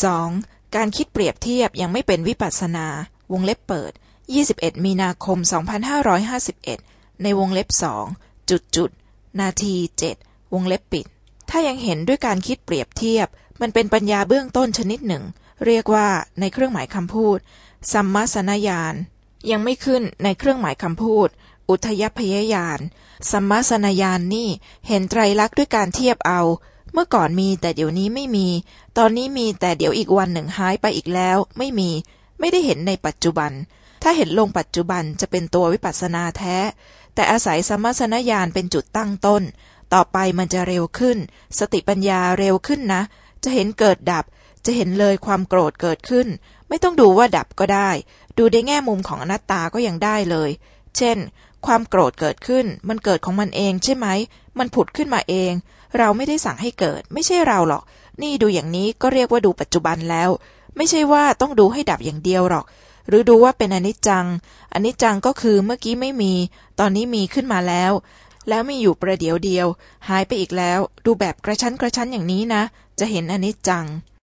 2. การคิดเปรียบเทียบยังไม่เป็นวิปัสนา วงเล็บเปิด 21 มีนาคม 2551 ในวงเล็บสองจุดจุดนาทีเจ็ดวงเล็บปิด ถ้ายังเห็นด้วยการคิดเปรียบเทียบ มันเป็นปัญญาเบื้องต้นชนิดหนึ่ง เรียกว่าในเครื่องหมายคำพูด สัมมาสนญาณ ยังไม่ขึ้นในเครื่องหมายคำพูด อุทยพยญาณ สัมมาสนญาณนี่เห็นไตรลักษณ์ด้วยการเทียบเอา เมื่อก่อนมีแต่เดี๋ยวนี้ไม่มี ตอนนี้มีแต่เดี๋ยวอีกวันหนึ่งหายไปอีกแล้ว ไม่มี ไม่ได้เห็นในปัจจุบัน ถ้าเห็นลงปัจจุบันจะเป็นตัววิปัสสนาแท้ แต่อาศัยสมสนญาณเป็นจุดตั้งต้น ต่อไปมันจะเร็วขึ้น สติปัญญาเร็วขึ้นนะ จะเห็นเกิดดับ จะเห็นเลยความโกรธเกิดขึ้น ไม่ต้องดูว่าดับก็ได้ ดูในแง่มุมของอนัตตาก็ยังได้เลย เช่น ความโกรธเกิดขึ้น มันเกิดของมันเองใช่ไหม มันผุดขึ้นมาเอง เราไม่ได้สั่งให้เกิด ไม่ใช่เราหรอก นี่ดูอย่างนี้ก็เรียกว่าดูปัจจุบันแล้ว ไม่ใช่ว่าต้องดูให้ดับอย่างเดียวหรอก หรือดูว่าเป็นอนิจจัง อนิจจังก็คือเมื่อกี้ไม่มี ตอนนี้มีขึ้นมาแล้ว แล้วมีอยู่ประเดี๋ยวเดียว หายไปอีกแล้ว ดูแบบกระชั้นกระชั้นอย่างนี้นะ จะเห็นอนิจจัง